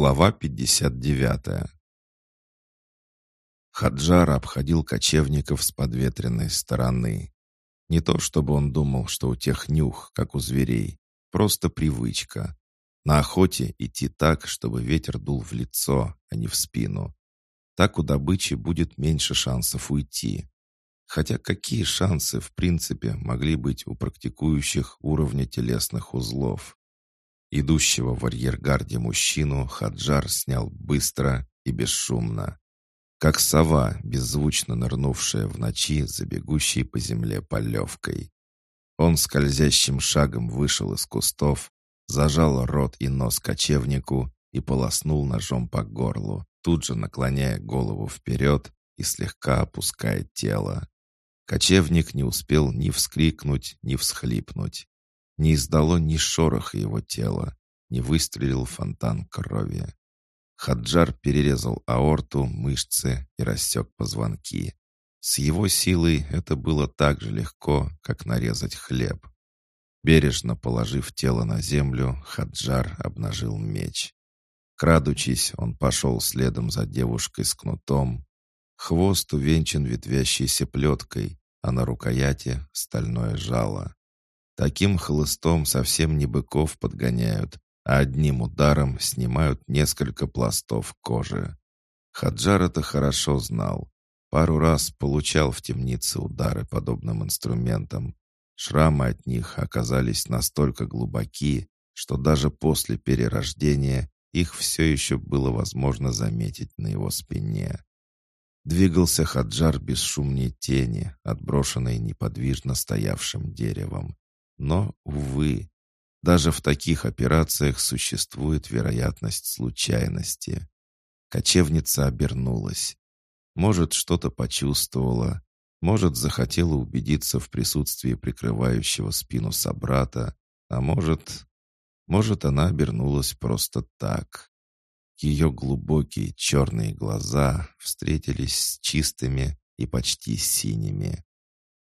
Глава 59 Хаджар обходил кочевников с подветренной стороны. Не то чтобы он думал, что у тех нюх, как у зверей, просто привычка. На охоте идти так, чтобы ветер дул в лицо, а не в спину. Так у добычи будет меньше шансов уйти. Хотя какие шансы, в принципе, могли быть у практикующих уровня телесных узлов? Идущего в арьергарде мужчину Хаджар снял быстро и бесшумно. Как сова, беззвучно нырнувшая в ночи за бегущей по земле полевкой. Он скользящим шагом вышел из кустов, зажал рот и нос кочевнику и полоснул ножом по горлу, тут же наклоняя голову вперед и слегка опуская тело. Кочевник не успел ни вскрикнуть, ни всхлипнуть не издало ни шороха его тела, не выстрелил фонтан крови. Хаджар перерезал аорту, мышцы и рассек позвонки. С его силой это было так же легко, как нарезать хлеб. Бережно положив тело на землю, Хаджар обнажил меч. Крадучись, он пошел следом за девушкой с кнутом. Хвост увенчан ветвящейся плеткой, а на рукояти стальное жало. Таким хлыстом совсем не быков подгоняют, а одним ударом снимают несколько пластов кожи. Хаджар это хорошо знал. Пару раз получал в темнице удары подобным инструментом. Шрамы от них оказались настолько глубоки, что даже после перерождения их все еще было возможно заметить на его спине. Двигался Хаджар бесшумнее тени, отброшенной неподвижно стоявшим деревом. Но, увы, даже в таких операциях существует вероятность случайности. Кочевница обернулась. Может, что-то почувствовала, может, захотела убедиться в присутствии прикрывающего спину собрата, а может... Может, она обернулась просто так. Ее глубокие черные глаза встретились с чистыми и почти синими.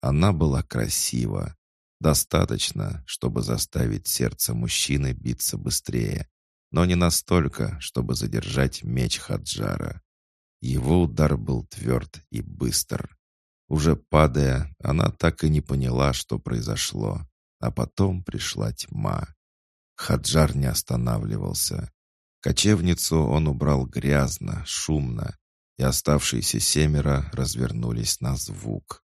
Она была красива, Достаточно, чтобы заставить сердце мужчины биться быстрее, но не настолько, чтобы задержать меч Хаджара. Его удар был тверд и быстр. Уже падая, она так и не поняла, что произошло, а потом пришла тьма. Хаджар не останавливался. Кочевницу он убрал грязно, шумно, и оставшиеся семеро развернулись на звук.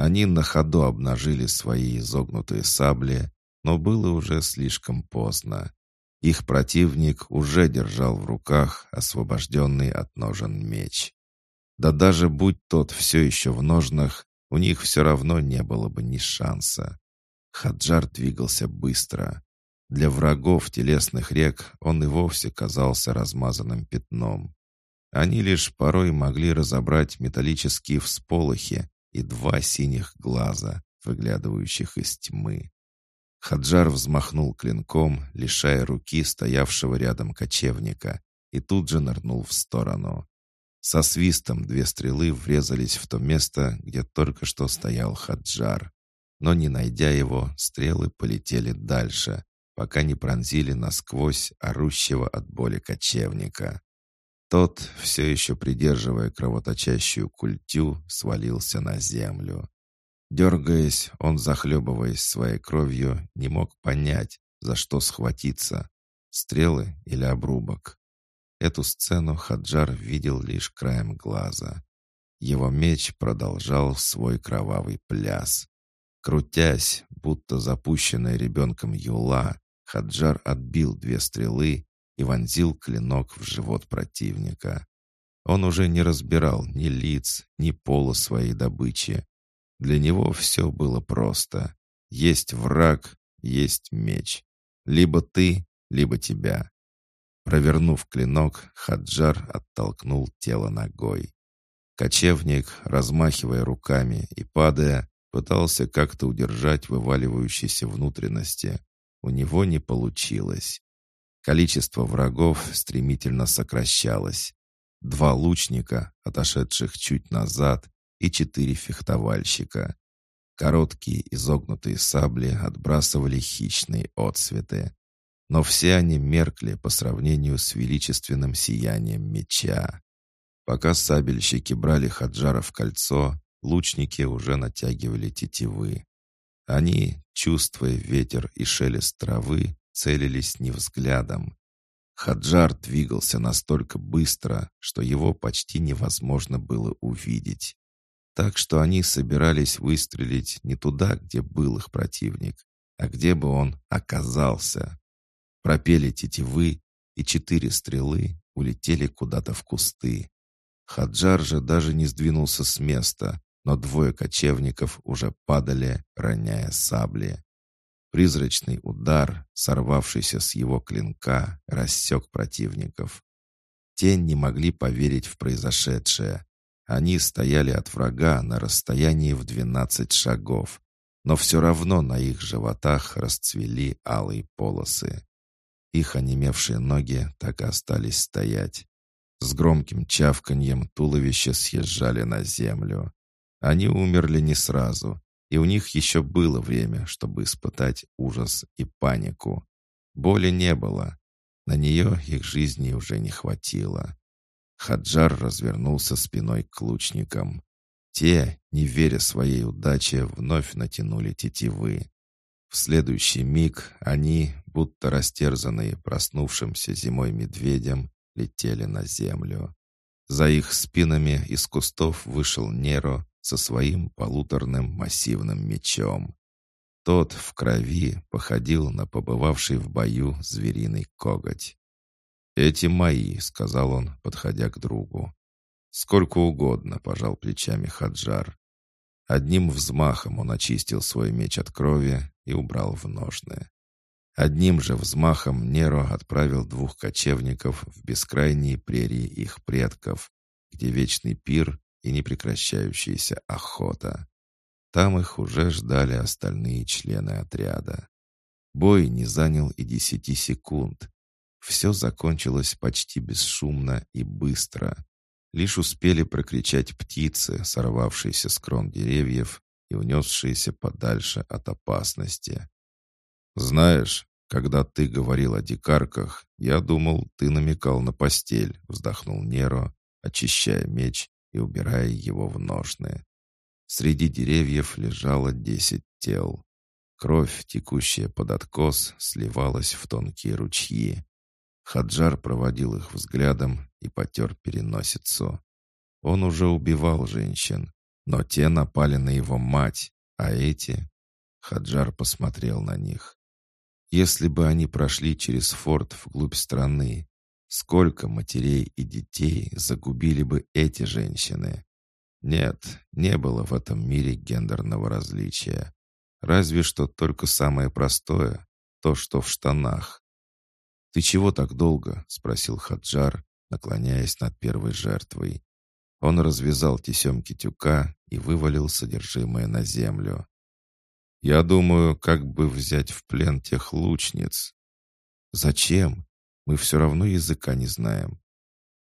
Они на ходу обнажили свои изогнутые сабли, но было уже слишком поздно. Их противник уже держал в руках освобожденный от ножен меч. Да даже будь тот все еще в ножнах, у них все равно не было бы ни шанса. Хаджар двигался быстро. Для врагов телесных рек он и вовсе казался размазанным пятном. Они лишь порой могли разобрать металлические всполохи, и два синих глаза, выглядывающих из тьмы. Хаджар взмахнул клинком, лишая руки стоявшего рядом кочевника, и тут же нырнул в сторону. Со свистом две стрелы врезались в то место, где только что стоял Хаджар. Но не найдя его, стрелы полетели дальше, пока не пронзили насквозь орущего от боли кочевника. Тот, все еще придерживая кровоточащую культю, свалился на землю. Дергаясь, он, захлебываясь своей кровью, не мог понять, за что схватиться — стрелы или обрубок. Эту сцену Хаджар видел лишь краем глаза. Его меч продолжал свой кровавый пляс. Крутясь, будто запущенная ребенком юла, Хаджар отбил две стрелы и вонзил клинок в живот противника. Он уже не разбирал ни лиц, ни пола своей добычи. Для него все было просто. Есть враг, есть меч. Либо ты, либо тебя. Провернув клинок, Хаджар оттолкнул тело ногой. Кочевник, размахивая руками и падая, пытался как-то удержать вываливающиеся внутренности. У него не получилось. Количество врагов стремительно сокращалось. Два лучника, отошедших чуть назад, и четыре фехтовальщика. Короткие изогнутые сабли отбрасывали хищные отсветы. но все они меркли по сравнению с величественным сиянием меча. Пока сабельщики брали Хаджара в кольцо, лучники уже натягивали тетивы. Они, чувствуя ветер и шелест травы, целились не взглядом. Хаджар двигался настолько быстро, что его почти невозможно было увидеть. Так что они собирались выстрелить не туда, где был их противник, а где бы он оказался. Пропели тетивы, и четыре стрелы улетели куда-то в кусты. Хаджар же даже не сдвинулся с места, но двое кочевников уже падали, роняя сабли. Призрачный удар, сорвавшийся с его клинка, рассек противников. Те не могли поверить в произошедшее. Они стояли от врага на расстоянии в двенадцать шагов, но все равно на их животах расцвели алые полосы. Их онемевшие ноги так и остались стоять. С громким чавканьем туловища съезжали на землю. Они умерли не сразу, и у них еще было время, чтобы испытать ужас и панику. Боли не было. На нее их жизни уже не хватило. Хаджар развернулся спиной к лучникам. Те, не веря своей удаче, вновь натянули тетивы. В следующий миг они, будто растерзанные проснувшимся зимой медведем, летели на землю. За их спинами из кустов вышел Неро со своим полуторным массивным мечом. Тот в крови походил на побывавший в бою звериный коготь. «Эти мои», — сказал он, подходя к другу. «Сколько угодно», — пожал плечами Хаджар. Одним взмахом он очистил свой меч от крови и убрал в ножны. Одним же взмахом Неро отправил двух кочевников в бескрайние прерии их предков, где вечный пир и непрекращающаяся охота. Там их уже ждали остальные члены отряда. Бой не занял и десяти секунд. Все закончилось почти бесшумно и быстро. Лишь успели прокричать птицы, сорвавшиеся с крон деревьев и унесшиеся подальше от опасности. «Знаешь, когда ты говорил о дикарках, я думал, ты намекал на постель», — вздохнул Неро, очищая меч и убирая его в ножны. Среди деревьев лежало десять тел. Кровь, текущая под откос, сливалась в тонкие ручьи. Хаджар проводил их взглядом и потер переносицу. Он уже убивал женщин, но те напали на его мать, а эти... Хаджар посмотрел на них. Если бы они прошли через форт вглубь страны, Сколько матерей и детей загубили бы эти женщины? Нет, не было в этом мире гендерного различия. Разве что только самое простое, то, что в штанах. «Ты чего так долго?» — спросил Хаджар, наклоняясь над первой жертвой. Он развязал тесемки тюка и вывалил содержимое на землю. «Я думаю, как бы взять в плен тех лучниц». «Зачем? Мы все равно языка не знаем.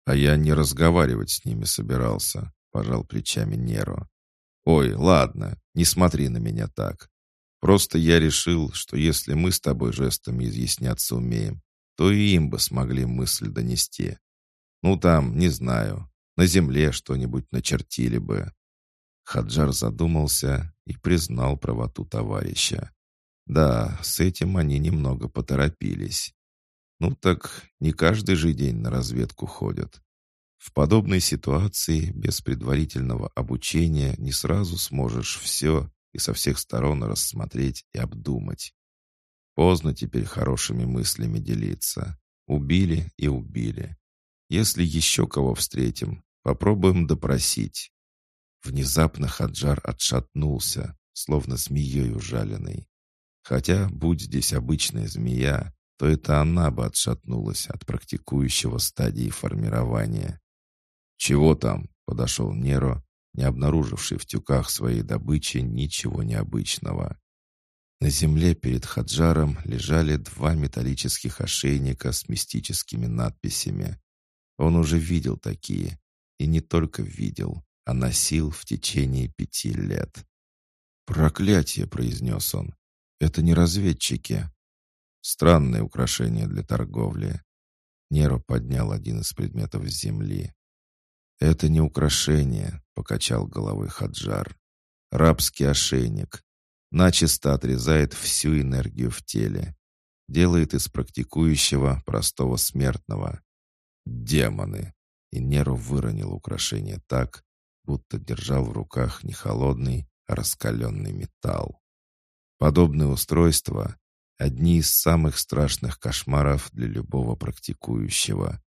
А я не разговаривать с ними собирался, пожал плечами Неро. Ой, ладно, не смотри на меня так. Просто я решил, что если мы с тобой жестами изъясняться умеем, то и им бы смогли мысль донести. Ну там, не знаю, на земле что-нибудь начертили бы. Хаджар задумался и признал правоту товарища. Да, с этим они немного поторопились. Ну так не каждый же день на разведку ходят. В подобной ситуации без предварительного обучения не сразу сможешь все и со всех сторон рассмотреть и обдумать. Поздно теперь хорошими мыслями делиться. Убили и убили. Если еще кого встретим, попробуем допросить. Внезапно Хаджар отшатнулся, словно змеей ужаленный. Хотя, будь здесь обычная змея, то это она бы отшатнулась от практикующего стадии формирования. «Чего там?» — подошел Неро, не обнаруживший в тюках своей добычи ничего необычного. На земле перед Хаджаром лежали два металлических ошейника с мистическими надписями. Он уже видел такие, и не только видел, а носил в течение пяти лет. «Проклятие!» — произнес он. «Это не разведчики. Странное украшение для торговли». Неро поднял один из предметов с земли. «Это не украшение», — покачал головой Хаджар. «Рабский ошейник. Начисто отрезает всю энергию в теле. Делает из практикующего простого смертного. Демоны!» И Неро выронил украшение так, будто держал в руках не холодный, а раскаленный металл. Подобные устройства — одни из самых страшных кошмаров для любого практикующего.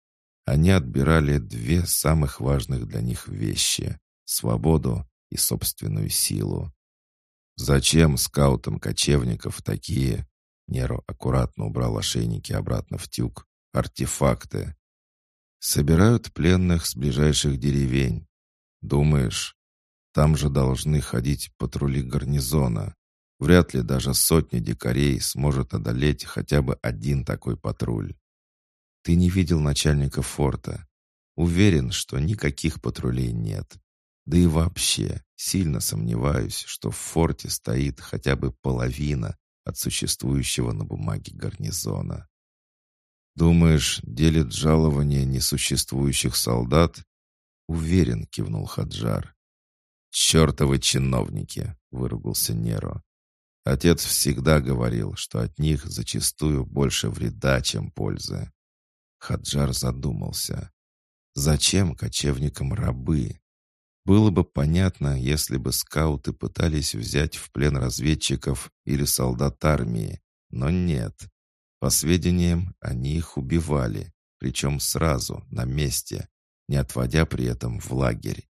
Они отбирали две самых важных для них вещи — свободу и собственную силу. Зачем скаутам кочевников такие, Неро аккуратно убрал ошейники обратно в тюк, артефакты? Собирают пленных с ближайших деревень. Думаешь, там же должны ходить патрули гарнизона. Вряд ли даже сотня дикарей сможет одолеть хотя бы один такой патруль. Ты не видел начальника форта. Уверен, что никаких патрулей нет. Да и вообще, сильно сомневаюсь, что в форте стоит хотя бы половина от существующего на бумаге гарнизона. Думаешь, делит жалование несуществующих солдат? Уверен, кивнул Хаджар. «Чертовы чиновники!» — выругался Неро. Отец всегда говорил, что от них зачастую больше вреда, чем пользы. Хаджар задумался. Зачем кочевникам рабы? Было бы понятно, если бы скауты пытались взять в плен разведчиков или солдат армии, но нет. По сведениям, они их убивали, причем сразу, на месте, не отводя при этом в лагерь.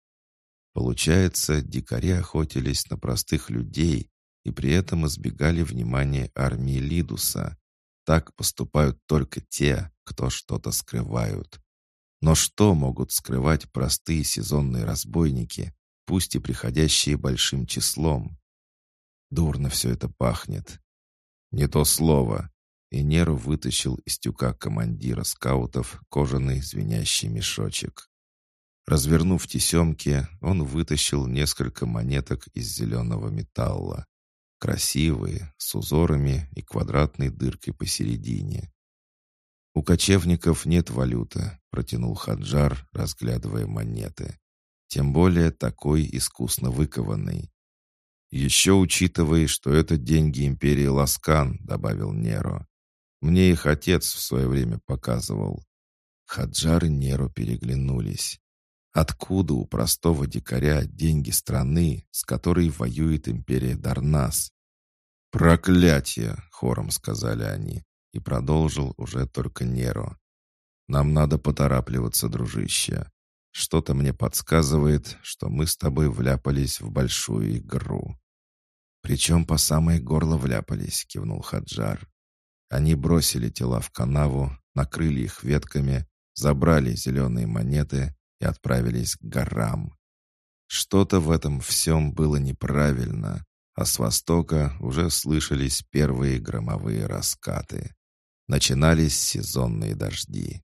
Получается, дикари охотились на простых людей и при этом избегали внимания армии Лидуса. Так поступают только те, кто что-то скрывают. Но что могут скрывать простые сезонные разбойники, пусть и приходящие большим числом? Дурно все это пахнет. Не то слово. И Неру вытащил из тюка командира скаутов кожаный звенящий мешочек. Развернув тесемки, он вытащил несколько монеток из зеленого металла. Красивые, с узорами и квадратной дыркой посередине. «У кочевников нет валюты», — протянул Хаджар, разглядывая монеты. «Тем более такой искусно выкованный». «Еще учитывая, что это деньги империи Ласкан», — добавил Неро. «Мне их отец в свое время показывал». Хаджар и Неро переглянулись. Откуда у простого дикаря деньги страны, с которой воюет империя Дарнас? «Проклятие!» — хором сказали они, и продолжил уже только Неро. «Нам надо поторапливаться, дружище. Что-то мне подсказывает, что мы с тобой вляпались в большую игру». «Причем по самое горло вляпались», — кивнул Хаджар. Они бросили тела в канаву, накрыли их ветками, забрали зеленые монеты и отправились к горам. Что-то в этом всем было неправильно, а с востока уже слышались первые громовые раскаты. Начинались сезонные дожди.